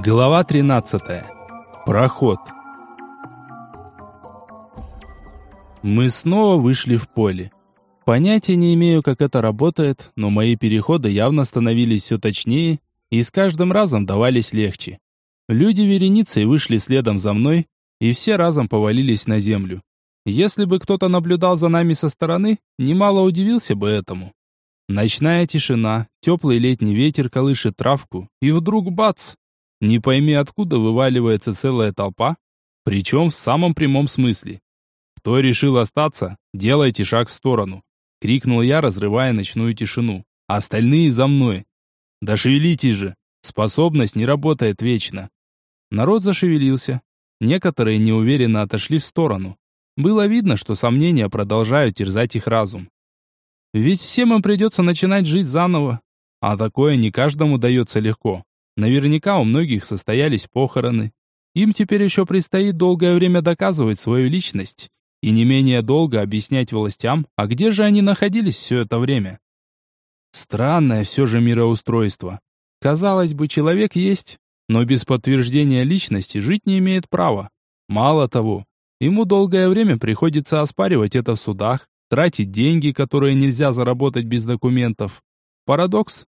Глава 13. Проход. Мы снова вышли в поле. Понятия не имею, как это работает, но мои переходы явно становились все точнее и с каждым разом давались легче. Люди вереницей вышли следом за мной, и все разом повалились на землю. Если бы кто-то наблюдал за нами со стороны, немало удивился бы этому. Ночная тишина, теплый летний ветер колышет травку, и вдруг бац! Не пойми откуда вываливается целая толпа, причем в самом прямом смысле. Кто решил остаться, делайте шаг в сторону. Крикнул я, разрывая ночную тишину. Остальные за мной. Да шевелитесь же. Способность не работает вечно. Народ зашевелился. Некоторые неуверенно отошли в сторону. Было видно, что сомнения продолжают терзать их разум. Ведь всем им придется начинать жить заново. А такое не каждому дается легко. Наверняка у многих состоялись похороны. Им теперь еще предстоит долгое время доказывать свою личность и не менее долго объяснять властям, а где же они находились все это время. Странное все же мироустройство. Казалось бы, человек есть, но без подтверждения личности жить не имеет права. Мало того, ему долгое время приходится оспаривать это в судах, тратить деньги, которые нельзя заработать без документов. Парадокс?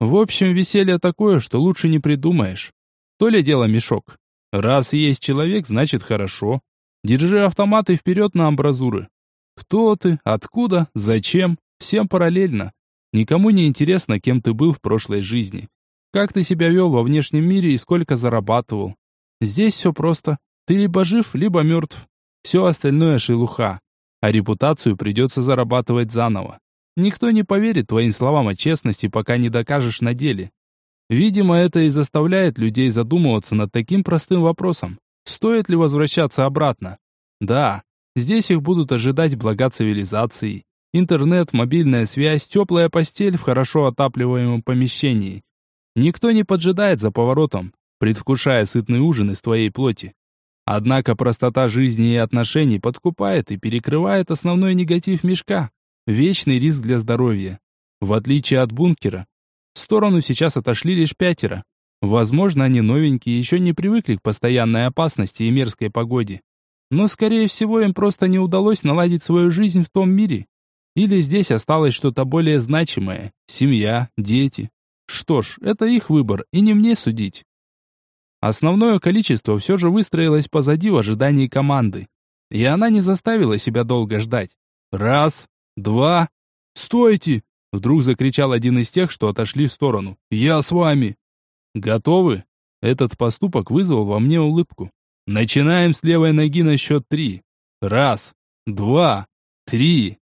В общем, веселье такое, что лучше не придумаешь. То ли дело мешок. Раз есть человек, значит хорошо. Держи автомат и вперед на амбразуры. Кто ты, откуда, зачем, всем параллельно. Никому не интересно, кем ты был в прошлой жизни. Как ты себя вел во внешнем мире и сколько зарабатывал. Здесь все просто. Ты либо жив, либо мертв. Все остальное шелуха. А репутацию придется зарабатывать заново. Никто не поверит твоим словам о честности, пока не докажешь на деле. Видимо, это и заставляет людей задумываться над таким простым вопросом. Стоит ли возвращаться обратно? Да, здесь их будут ожидать блага цивилизации. Интернет, мобильная связь, теплая постель в хорошо отапливаемом помещении. Никто не поджидает за поворотом, предвкушая сытный ужин из твоей плоти. Однако простота жизни и отношений подкупает и перекрывает основной негатив мешка. Вечный риск для здоровья. В отличие от бункера, в сторону сейчас отошли лишь пятеро. Возможно, они новенькие, еще не привыкли к постоянной опасности и мерзкой погоде. Но, скорее всего, им просто не удалось наладить свою жизнь в том мире. Или здесь осталось что-то более значимое. Семья, дети. Что ж, это их выбор, и не мне судить. Основное количество все же выстроилось позади в ожидании команды. И она не заставила себя долго ждать. Раз, два... «Стойте!» Вдруг закричал один из тех, что отошли в сторону. «Я с вами!» «Готовы?» Этот поступок вызвал во мне улыбку. «Начинаем с левой ноги на счет три. Раз, два, три!»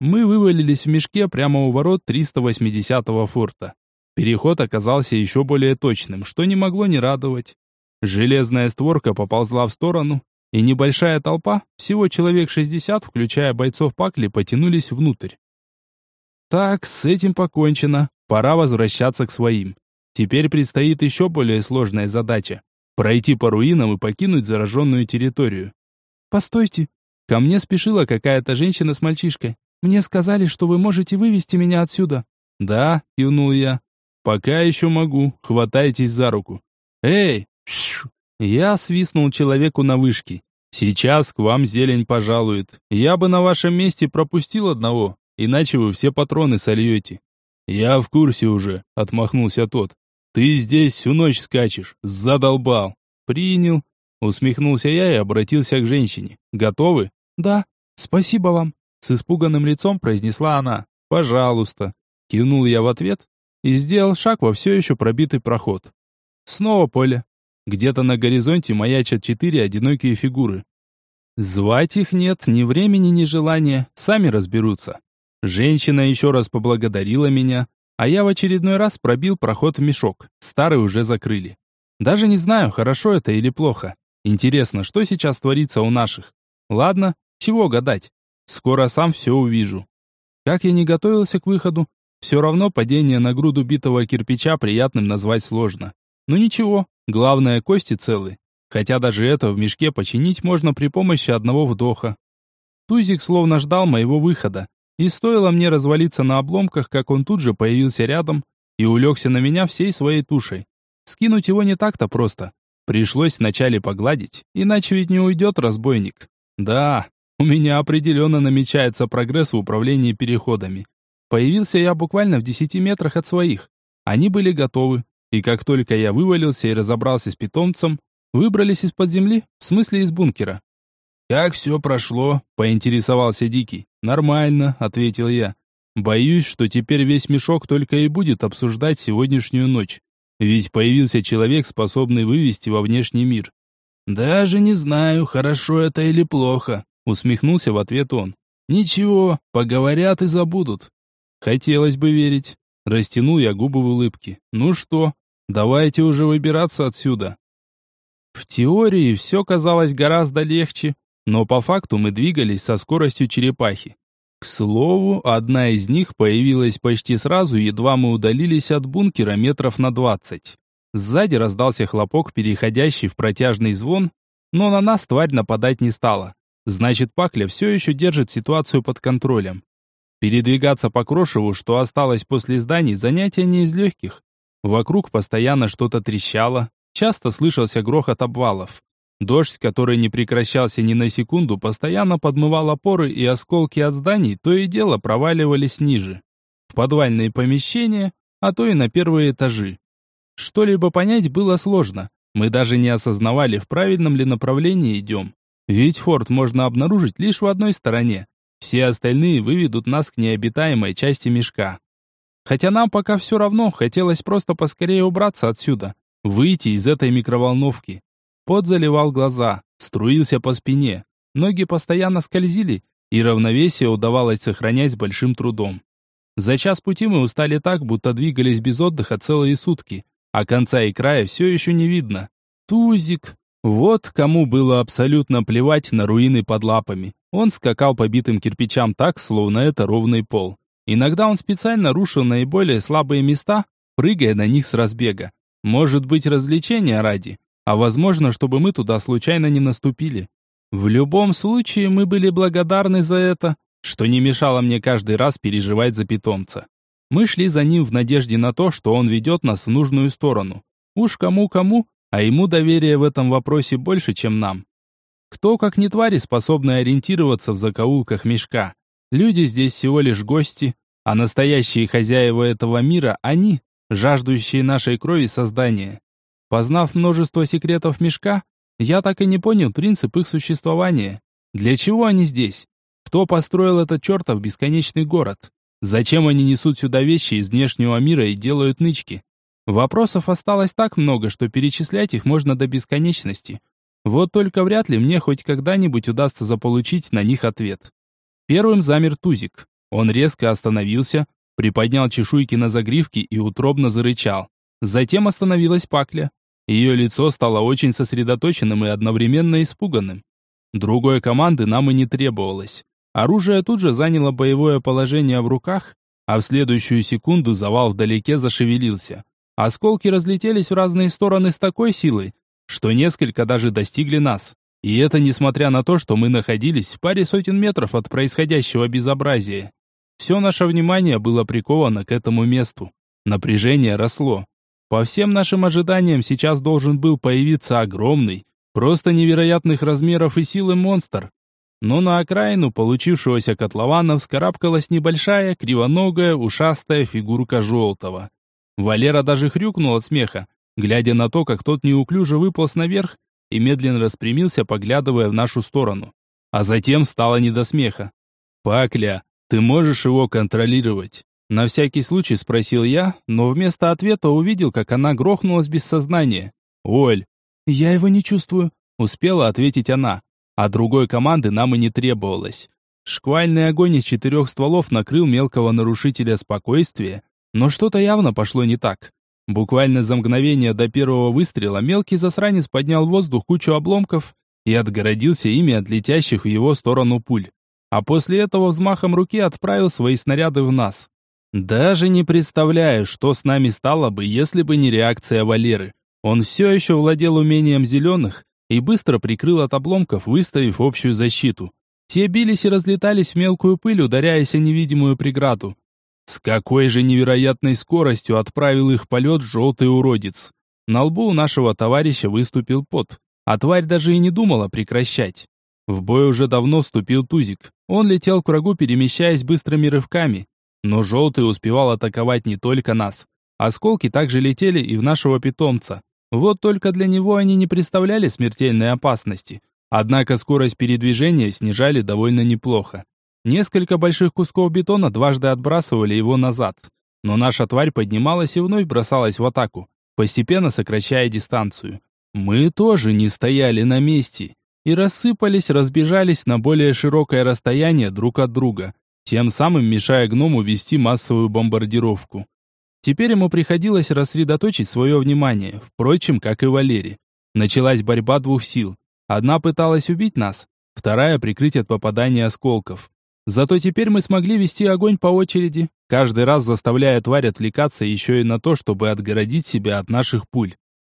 Мы вывалились в мешке прямо у ворот 380-го форта. Переход оказался еще более точным, что не могло не радовать. Железная створка поползла в сторону, и небольшая толпа, всего человек 60, включая бойцов Пакли, потянулись внутрь. Так, с этим покончено, пора возвращаться к своим. Теперь предстоит еще более сложная задача – пройти по руинам и покинуть зараженную территорию. «Постойте!» Ко мне спешила какая-то женщина с мальчишкой. «Мне сказали, что вы можете вывести меня отсюда». «Да», – кивнул я. «Пока еще могу, хватайтесь за руку». «Эй!» Я свистнул человеку на вышке. «Сейчас к вам зелень пожалует. Я бы на вашем месте пропустил одного, иначе вы все патроны сольете». «Я в курсе уже», — отмахнулся тот. «Ты здесь всю ночь скачешь. Задолбал». «Принял». Усмехнулся я и обратился к женщине. «Готовы?» «Да. Спасибо вам», — с испуганным лицом произнесла она. «Пожалуйста». Кивнул я в ответ и сделал шаг во все еще пробитый проход. Снова поле. Где-то на горизонте маячат четыре одинокие фигуры. Звать их нет ни времени, ни желания, сами разберутся. Женщина еще раз поблагодарила меня, а я в очередной раз пробил проход в мешок. Старый уже закрыли. Даже не знаю, хорошо это или плохо. Интересно, что сейчас творится у наших? Ладно, чего гадать. Скоро сам все увижу. Как я не готовился к выходу, все равно падение на груду битого кирпича приятным назвать сложно. Но ничего, главное кости целы. Хотя даже это в мешке починить можно при помощи одного вдоха. Тузик словно ждал моего выхода. И стоило мне развалиться на обломках, как он тут же появился рядом и улегся на меня всей своей тушей. Скинуть его не так-то просто. Пришлось вначале погладить, иначе ведь не уйдет разбойник. Да, у меня определенно намечается прогресс в управлении переходами. Появился я буквально в десяти метрах от своих. Они были готовы, и как только я вывалился и разобрался с питомцем, выбрались из-под земли, в смысле из бункера. «Как все прошло?» – поинтересовался Дикий. «Нормально», – ответил я. «Боюсь, что теперь весь мешок только и будет обсуждать сегодняшнюю ночь. Ведь появился человек, способный вывести во внешний мир». «Даже не знаю, хорошо это или плохо», – усмехнулся в ответ он. «Ничего, поговорят и забудут». Хотелось бы верить. Растянул я губы в улыбке. «Ну что, давайте уже выбираться отсюда». В теории все казалось гораздо легче, но по факту мы двигались со скоростью черепахи. К слову, одна из них появилась почти сразу, едва мы удалились от бункера метров на двадцать. Сзади раздался хлопок, переходящий в протяжный звон, но на нас тварь нападать не стала. Значит, Пакля все еще держит ситуацию под контролем. Передвигаться по Крошеву, что осталось после зданий, занятие не из легких. Вокруг постоянно что-то трещало, часто слышался грохот обвалов. Дождь, который не прекращался ни на секунду, постоянно подмывал опоры, и осколки от зданий то и дело проваливались ниже. В подвальные помещения, а то и на первые этажи. Что-либо понять было сложно. Мы даже не осознавали, в правильном ли направлении идем. Ведь форт можно обнаружить лишь в одной стороне. Все остальные выведут нас к необитаемой части мешка. Хотя нам пока все равно, хотелось просто поскорее убраться отсюда, выйти из этой микроволновки. Пот заливал глаза, струился по спине. Ноги постоянно скользили, и равновесие удавалось сохранять с большим трудом. За час пути мы устали так, будто двигались без отдыха целые сутки, а конца и края все еще не видно. Тузик. Вот кому было абсолютно плевать на руины под лапами. Он скакал по битым кирпичам так, словно это ровный пол. Иногда он специально рушил наиболее слабые места, прыгая на них с разбега. Может быть, развлечения ради а возможно, чтобы мы туда случайно не наступили. В любом случае, мы были благодарны за это, что не мешало мне каждый раз переживать за питомца. Мы шли за ним в надежде на то, что он ведет нас в нужную сторону. Уж кому-кому, а ему доверие в этом вопросе больше, чем нам. Кто, как не твари, способны ориентироваться в закоулках мешка? Люди здесь всего лишь гости, а настоящие хозяева этого мира – они, жаждущие нашей крови создания. Познав множество секретов мешка, я так и не понял принцип их существования. Для чего они здесь? Кто построил этот чертов бесконечный город? Зачем они несут сюда вещи из внешнего мира и делают нычки? Вопросов осталось так много, что перечислять их можно до бесконечности. Вот только вряд ли мне хоть когда-нибудь удастся заполучить на них ответ. Первым замер Тузик. Он резко остановился, приподнял чешуйки на загривке и утробно зарычал. Затем остановилась Пакля. Ее лицо стало очень сосредоточенным и одновременно испуганным. Другой команды нам и не требовалось. Оружие тут же заняло боевое положение в руках, а в следующую секунду завал вдалеке зашевелился. Осколки разлетелись в разные стороны с такой силой, что несколько даже достигли нас. И это несмотря на то, что мы находились в паре сотен метров от происходящего безобразия. Все наше внимание было приковано к этому месту. Напряжение росло. По всем нашим ожиданиям сейчас должен был появиться огромный, просто невероятных размеров и силы монстр. Но на окраину получившегося котлована вскарабкалась небольшая, кривоногая, ушастая фигурка желтого. Валера даже хрюкнул от смеха, глядя на то, как тот неуклюже выполз наверх и медленно распрямился, поглядывая в нашу сторону. А затем стало не до смеха. «Пакля, ты можешь его контролировать?» На всякий случай спросил я, но вместо ответа увидел, как она грохнулась без сознания. «Оль!» «Я его не чувствую», — успела ответить она. А другой команды нам и не требовалось. Шквальный огонь из четырех стволов накрыл мелкого нарушителя спокойствия, но что-то явно пошло не так. Буквально за мгновение до первого выстрела мелкий засранец поднял в воздух кучу обломков и отгородился ими от летящих в его сторону пуль. А после этого взмахом руки отправил свои снаряды в нас. Даже не представляю, что с нами стало бы, если бы не реакция Валеры. Он все еще владел умением зеленых и быстро прикрыл от обломков, выставив общую защиту. Те бились и разлетались в мелкую пыль, ударяясь о невидимую преграду. С какой же невероятной скоростью отправил их полет желтый уродец. На лбу у нашего товарища выступил пот, а тварь даже и не думала прекращать. В бой уже давно вступил Тузик. Он летел к врагу, перемещаясь быстрыми рывками. Но желтый успевал атаковать не только нас. Осколки также летели и в нашего питомца. Вот только для него они не представляли смертельной опасности. Однако скорость передвижения снижали довольно неплохо. Несколько больших кусков бетона дважды отбрасывали его назад. Но наша тварь поднималась и вновь бросалась в атаку, постепенно сокращая дистанцию. Мы тоже не стояли на месте и рассыпались, разбежались на более широкое расстояние друг от друга, тем самым мешая гному вести массовую бомбардировку. Теперь ему приходилось рассредоточить свое внимание, впрочем, как и Валере. Началась борьба двух сил. Одна пыталась убить нас, вторая прикрыть от попадания осколков. Зато теперь мы смогли вести огонь по очереди, каждый раз заставляя тварь отвлекаться еще и на то, чтобы отгородить себя от наших пуль.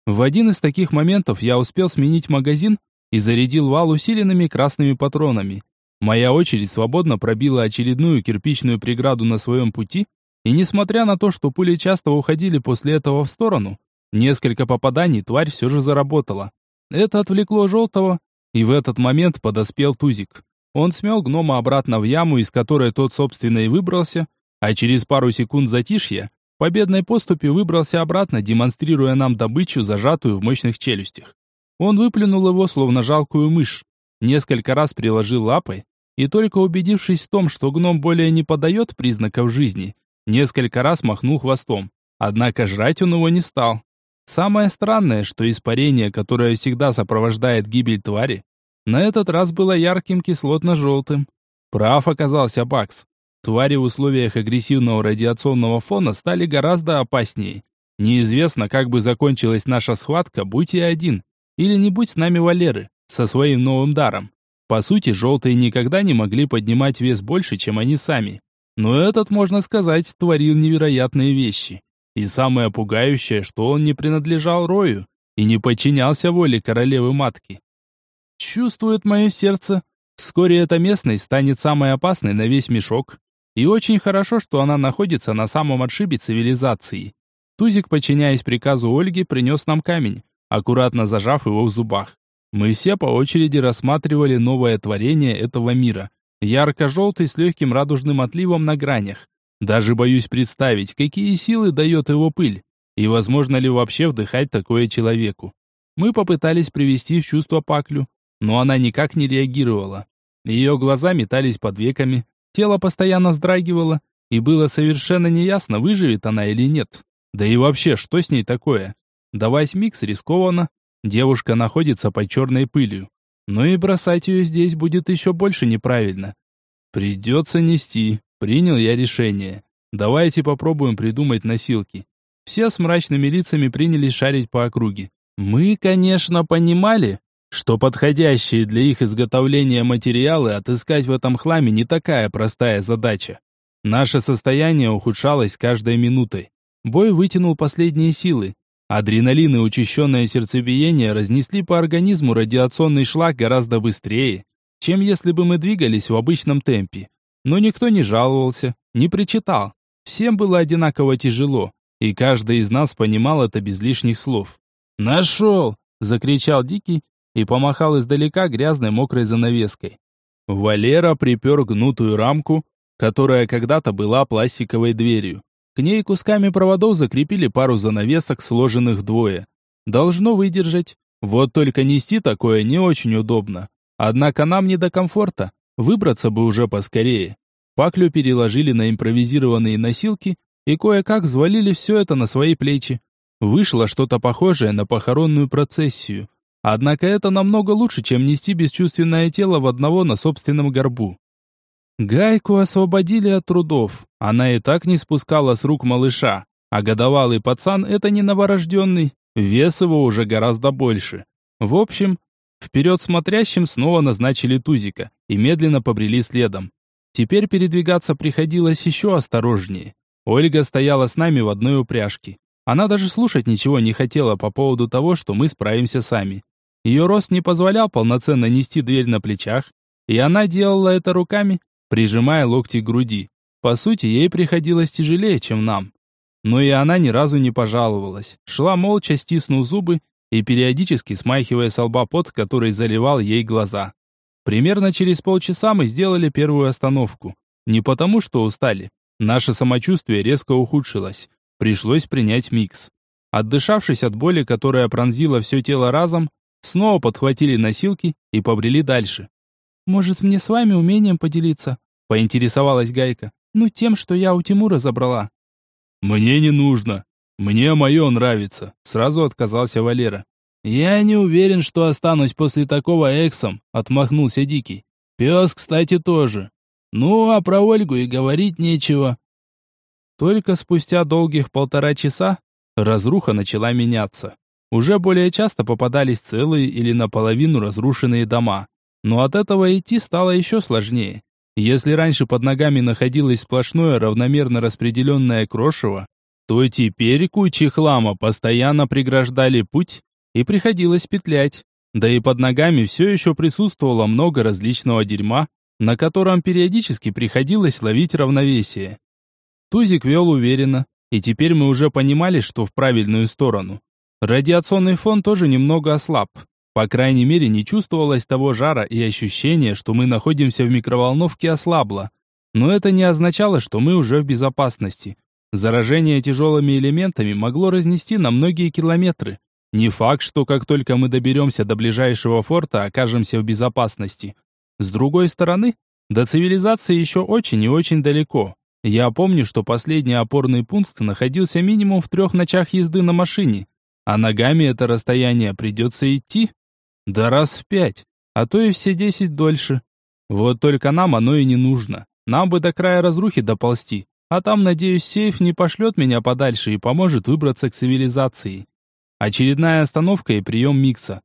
В один из таких моментов я успел сменить магазин и зарядил вал усиленными красными патронами. Моя очередь свободно пробила очередную кирпичную преграду на своем пути, и несмотря на то, что пули часто уходили после этого в сторону, несколько попаданий тварь все же заработала. Это отвлекло желтого, и в этот момент подоспел Тузик. Он смел гнома обратно в яму, из которой тот, собственно, и выбрался, а через пару секунд затишья победной поступи выбрался обратно, демонстрируя нам добычу, зажатую в мощных челюстях. Он выплюнул его, словно жалкую мышь, несколько раз приложил лапой, и только убедившись в том, что гном более не подает признаков жизни, несколько раз махнул хвостом. Однако жрать он его не стал. Самое странное, что испарение, которое всегда сопровождает гибель твари, на этот раз было ярким кислотно-желтым. Прав оказался Бакс. Твари в условиях агрессивного радиационного фона стали гораздо опаснее. Неизвестно, как бы закончилась наша схватка, будь я один. Или не будь с нами Валеры, со своим новым даром. По сути, желтые никогда не могли поднимать вес больше, чем они сами. Но этот, можно сказать, творил невероятные вещи. И самое пугающее, что он не принадлежал Рою и не подчинялся воле королевы-матки. Чувствует мое сердце. Вскоре эта местность станет самой опасной на весь мешок. И очень хорошо, что она находится на самом отшибе цивилизации. Тузик, подчиняясь приказу Ольги, принес нам камень, аккуратно зажав его в зубах. Мы все по очереди рассматривали новое творение этого мира. Ярко-желтый с легким радужным отливом на гранях. Даже боюсь представить, какие силы дает его пыль, и возможно ли вообще вдыхать такое человеку. Мы попытались привести в чувство Паклю, но она никак не реагировала. Ее глаза метались под веками, тело постоянно вздрагивало, и было совершенно неясно, выживет она или нет. Да и вообще, что с ней такое? Давать микс рискованно. Девушка находится под черной пылью. Но и бросать ее здесь будет еще больше неправильно. Придется нести. Принял я решение. Давайте попробуем придумать носилки. Все с мрачными лицами принялись шарить по округе. Мы, конечно, понимали, что подходящие для их изготовления материалы отыскать в этом хламе не такая простая задача. Наше состояние ухудшалось каждой минутой. Бой вытянул последние силы. Адреналин и учащенное сердцебиение разнесли по организму радиационный шлак гораздо быстрее, чем если бы мы двигались в обычном темпе. Но никто не жаловался, не причитал. Всем было одинаково тяжело, и каждый из нас понимал это без лишних слов. «Нашел!» — закричал Дикий и помахал издалека грязной мокрой занавеской. Валера припер гнутую рамку, которая когда-то была пластиковой дверью. К ней кусками проводов закрепили пару занавесок, сложенных вдвое. Должно выдержать. Вот только нести такое не очень удобно. Однако нам не до комфорта. Выбраться бы уже поскорее. Паклю переложили на импровизированные носилки и кое-как взвалили все это на свои плечи. Вышло что-то похожее на похоронную процессию. Однако это намного лучше, чем нести бесчувственное тело в одного на собственном горбу. Гайку освободили от трудов. Она и так не спускала с рук малыша. А годовалый пацан — это не новорожденный. Вес его уже гораздо больше. В общем, Вперед смотрящим снова назначили Тузика и медленно побрели следом. Теперь передвигаться приходилось еще осторожнее. Ольга стояла с нами в одной упряжке. Она даже слушать ничего не хотела по поводу того, что мы справимся сами. Ее рост не позволял полноценно нести дверь на плечах, и она делала это руками, прижимая локти к груди. По сути, ей приходилось тяжелее, чем нам. но и она ни разу не пожаловалась. Шла молча, стиснув зубы и периодически смахивая с лба пот, который заливал ей глаза. Примерно через полчаса мы сделали первую остановку. Не потому, что устали. Наше самочувствие резко ухудшилось. Пришлось принять микс. Отдышавшись от боли, которая пронзила все тело разом, снова подхватили носилки и побрели дальше. «Может, мне с вами умением поделиться?» — поинтересовалась Гайка. «Ну, тем, что я у Тимура забрала». «Мне не нужно. Мне мое нравится», — сразу отказался Валера. «Я не уверен, что останусь после такого эксом», — отмахнулся Дикий. «Пес, кстати, тоже. Ну, а про Ольгу и говорить нечего». Только спустя долгих полтора часа разруха начала меняться. Уже более часто попадались целые или наполовину разрушенные дома. Но от этого идти стало еще сложнее. Если раньше под ногами находилось сплошное равномерно распределенное крошево, то теперь кучи хлама постоянно преграждали путь, и приходилось петлять. Да и под ногами все еще присутствовало много различного дерьма, на котором периодически приходилось ловить равновесие. Тузик вел уверенно, и теперь мы уже понимали, что в правильную сторону. Радиационный фон тоже немного ослаб. По крайней мере, не чувствовалось того жара и ощущение, что мы находимся в микроволновке ослабло. Но это не означало, что мы уже в безопасности. Заражение тяжелыми элементами могло разнести на многие километры. Не факт, что как только мы доберемся до ближайшего форта, окажемся в безопасности. С другой стороны, до цивилизации еще очень и очень далеко. Я помню, что последний опорный пункт находился минимум в трех ночах езды на машине, а ногами это расстояние придется идти. Да раз в пять, а то и все десять дольше. Вот только нам оно и не нужно. Нам бы до края разрухи доползти, а там, надеюсь, сейф не пошлет меня подальше и поможет выбраться к цивилизации. Очередная остановка и прием микса.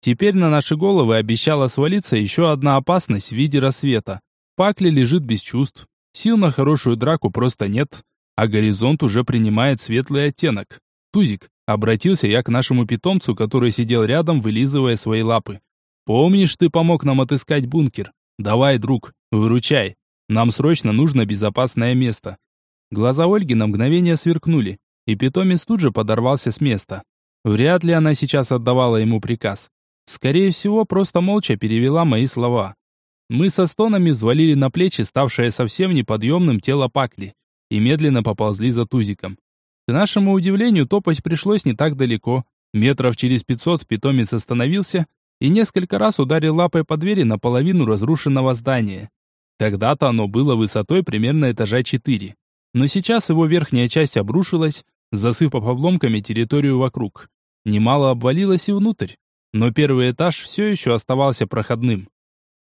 Теперь на наши головы обещала свалиться еще одна опасность в виде рассвета. Пакли лежит без чувств, Сил на хорошую драку просто нет, а горизонт уже принимает светлый оттенок. Тузик, обратился я к нашему питомцу, который сидел рядом, вылизывая свои лапы. Помнишь, ты помог нам отыскать бункер? Давай, друг, выручай. Нам срочно нужно безопасное место. Глаза Ольги на мгновение сверкнули, и питомец тут же подорвался с места. Вряд ли она сейчас отдавала ему приказ. Скорее всего, просто молча перевела мои слова. Мы со стонами взвалили на плечи ставшее совсем неподъемным тело Пакли и медленно поползли за Тузиком. К нашему удивлению, топать пришлось не так далеко. Метров через пятьсот питомец остановился и несколько раз ударил лапой по двери наполовину разрушенного здания. Когда-то оно было высотой примерно этажа четыре, но сейчас его верхняя часть обрушилась, засыпав обломками территорию вокруг. Немало обвалилось и внутрь, но первый этаж все еще оставался проходным.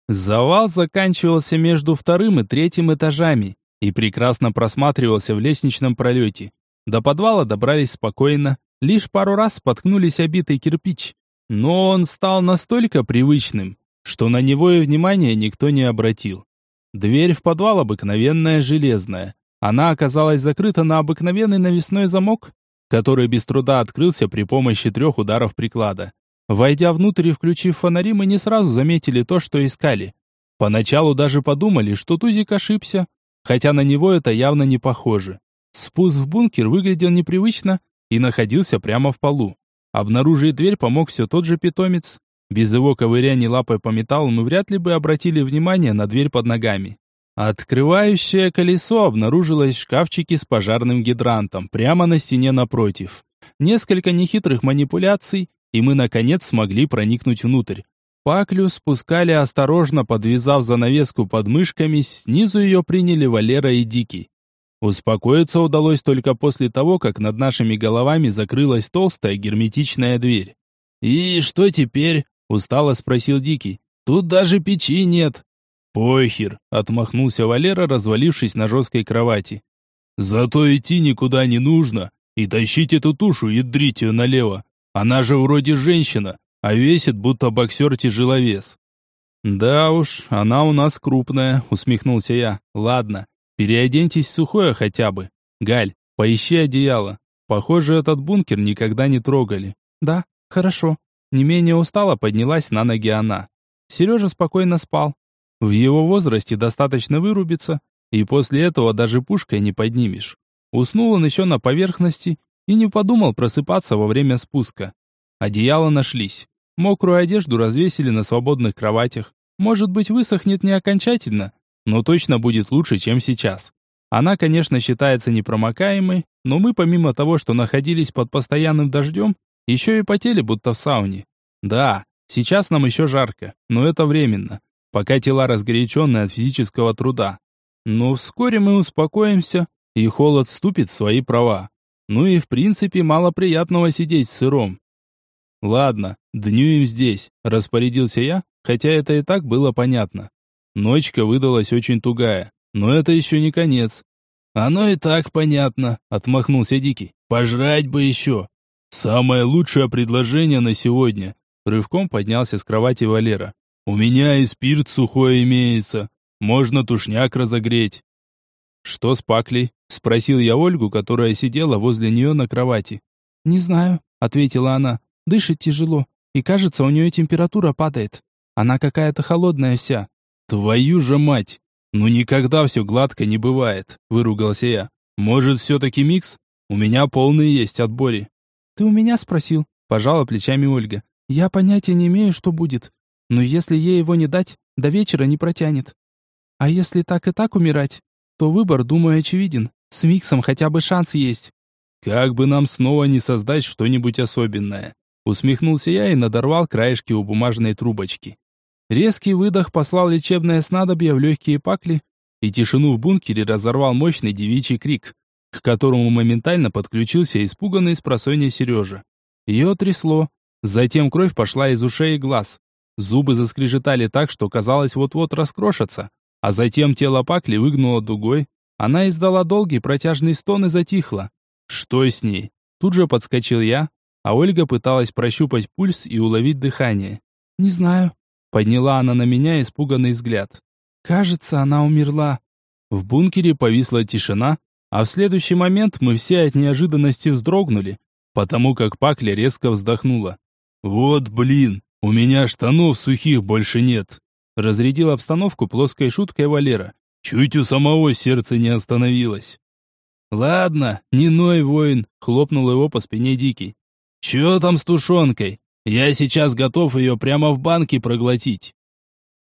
Завал заканчивался между вторым и третьим этажами и прекрасно просматривался в лестничном пролете. До подвала добрались спокойно, лишь пару раз споткнулись обитый кирпич. Но он стал настолько привычным, что на него и внимания никто не обратил. Дверь в подвал обыкновенная железная. Она оказалась закрыта на обыкновенный навесной замок, который без труда открылся при помощи трех ударов приклада. Войдя внутрь и включив фонари, мы не сразу заметили то, что искали. Поначалу даже подумали, что Тузик ошибся, хотя на него это явно не похоже. Спуск в бункер выглядел непривычно и находился прямо в полу. Обнаружить дверь помог все тот же питомец. Без его ковыряния лапой по металлу мы вряд ли бы обратили внимание на дверь под ногами. Открывающее колесо обнаружилось в шкафчике с пожарным гидрантом, прямо на стене напротив. Несколько нехитрых манипуляций, и мы, наконец, смогли проникнуть внутрь. Паклю спускали осторожно, подвязав занавеску под мышками, снизу ее приняли Валера и Дикий. Успокоиться удалось только после того, как над нашими головами закрылась толстая герметичная дверь. «И что теперь?» – устало спросил Дикий. «Тут даже печи нет». «Похер», – отмахнулся Валера, развалившись на жесткой кровати. «Зато идти никуда не нужно, и тащить эту тушу и дрить ее налево. Она же вроде женщина, а весит, будто боксер-тяжеловес. «Да уж, она у нас крупная», — усмехнулся я. «Ладно, переоденьтесь сухое хотя бы. Галь, поищи одеяло. Похоже, этот бункер никогда не трогали». «Да, хорошо». Не менее устала поднялась на ноги она. Сережа спокойно спал. В его возрасте достаточно вырубиться, и после этого даже пушкой не поднимешь. Уснул он еще на поверхности и не подумал просыпаться во время спуска. Одеяла нашлись. Мокрую одежду развесили на свободных кроватях. Может быть, высохнет не окончательно, но точно будет лучше, чем сейчас. Она, конечно, считается непромокаемой, но мы помимо того, что находились под постоянным дождем, еще и потели будто в сауне. Да, сейчас нам еще жарко, но это временно, пока тела разгорячены от физического труда. Но вскоре мы успокоимся, и холод вступит в свои права. Ну и в принципе мало приятного сидеть сыром. Ладно, днюем здесь, распорядился я, хотя это и так было понятно. Ночка выдалась очень тугая, но это еще не конец. Оно и так понятно, отмахнулся Дикий. Пожрать бы еще. Самое лучшее предложение на сегодня. Рывком поднялся с кровати Валера. У меня и спирт сухой имеется. Можно тушняк разогреть. Что с Паклей? Спросил я Ольгу, которая сидела возле нее на кровати. Не знаю, ответила она. Дышит тяжело, и кажется, у нее температура падает. Она какая-то холодная вся. Твою же мать! Ну никогда все гладко не бывает, выругался я. Может, все-таки микс? У меня полный есть отбори. Ты у меня спросил? Пожала плечами Ольга. Я понятия не имею, что будет. Но если ей его не дать, до вечера не протянет. А если так и так умирать, то выбор, думаю, очевиден. С миксом хотя бы шанс есть. Как бы нам снова не создать что-нибудь особенное. Усмехнулся я и надорвал краешки у бумажной трубочки. Резкий выдох послал лечебное снадобье в легкие пакли, и тишину в бункере разорвал мощный девичий крик, к которому моментально подключился испуганный с просонья Сережа. Ее трясло, затем кровь пошла из ушей и глаз. Зубы заскрежетали так, что казалось вот-вот раскрошатся, а затем тело Пакли выгнуло дугой, она издала долгий протяжный стон и затихла. Что с ней? Тут же подскочил я, а Ольга пыталась прощупать пульс и уловить дыхание. «Не знаю», — подняла она на меня испуганный взгляд. «Кажется, она умерла». В бункере повисла тишина, а в следующий момент мы все от неожиданности вздрогнули, потому как Пакля резко вздохнула. «Вот блин, у меня штанов сухих больше нет», разрядил обстановку плоской шуткой Валера. Чуть у самого сердца не остановилось. «Ладно, не ной, воин», — хлопнул его по спине Дикий. «Чё там с тушенкой? Я сейчас готов ее прямо в банке проглотить».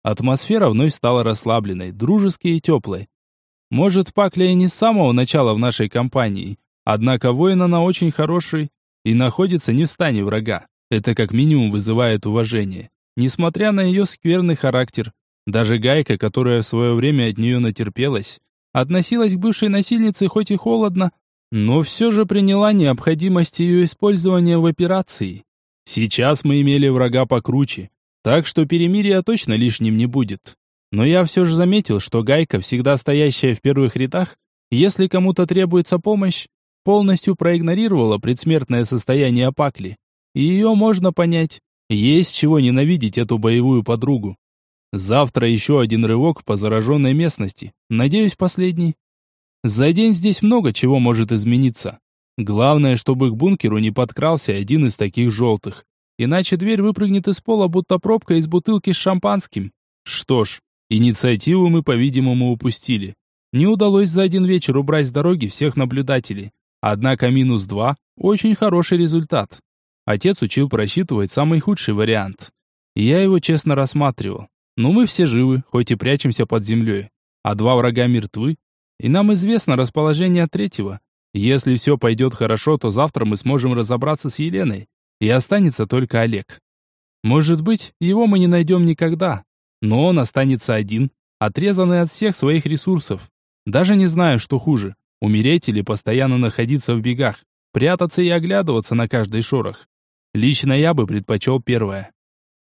Атмосфера вновь стала расслабленной, дружеской и теплой. Может, Пакля не с самого начала в нашей компании, однако воин она очень хороший и находится не в стане врага. Это как минимум вызывает уважение. Несмотря на ее скверный характер, даже Гайка, которая в свое время от нее натерпелась, относилась к бывшей насильнице хоть и холодно, но все же приняла необходимость ее использования в операции. Сейчас мы имели врага покруче, так что перемирия точно лишним не будет. Но я все же заметил, что Гайка, всегда стоящая в первых рядах, если кому-то требуется помощь, полностью проигнорировала предсмертное состояние Пакли. И ее можно понять. Есть чего ненавидеть эту боевую подругу. Завтра еще один рывок по зараженной местности. Надеюсь, последний. За день здесь много чего может измениться. Главное, чтобы к бункеру не подкрался один из таких желтых. Иначе дверь выпрыгнет из пола, будто пробка из бутылки с шампанским. Что ж, инициативу мы, по-видимому, упустили. Не удалось за один вечер убрать с дороги всех наблюдателей. Однако минус два – очень хороший результат. Отец учил просчитывать самый худший вариант. И я его честно рассматривал. Но мы все живы, хоть и прячемся под землей. А два врага мертвы, и нам известно расположение третьего. Если все пойдет хорошо, то завтра мы сможем разобраться с Еленой, и останется только Олег. Может быть, его мы не найдем никогда, но он останется один, отрезанный от всех своих ресурсов. Даже не знаю, что хуже, умереть или постоянно находиться в бегах, прятаться и оглядываться на каждый шорох. Лично я бы предпочел первое.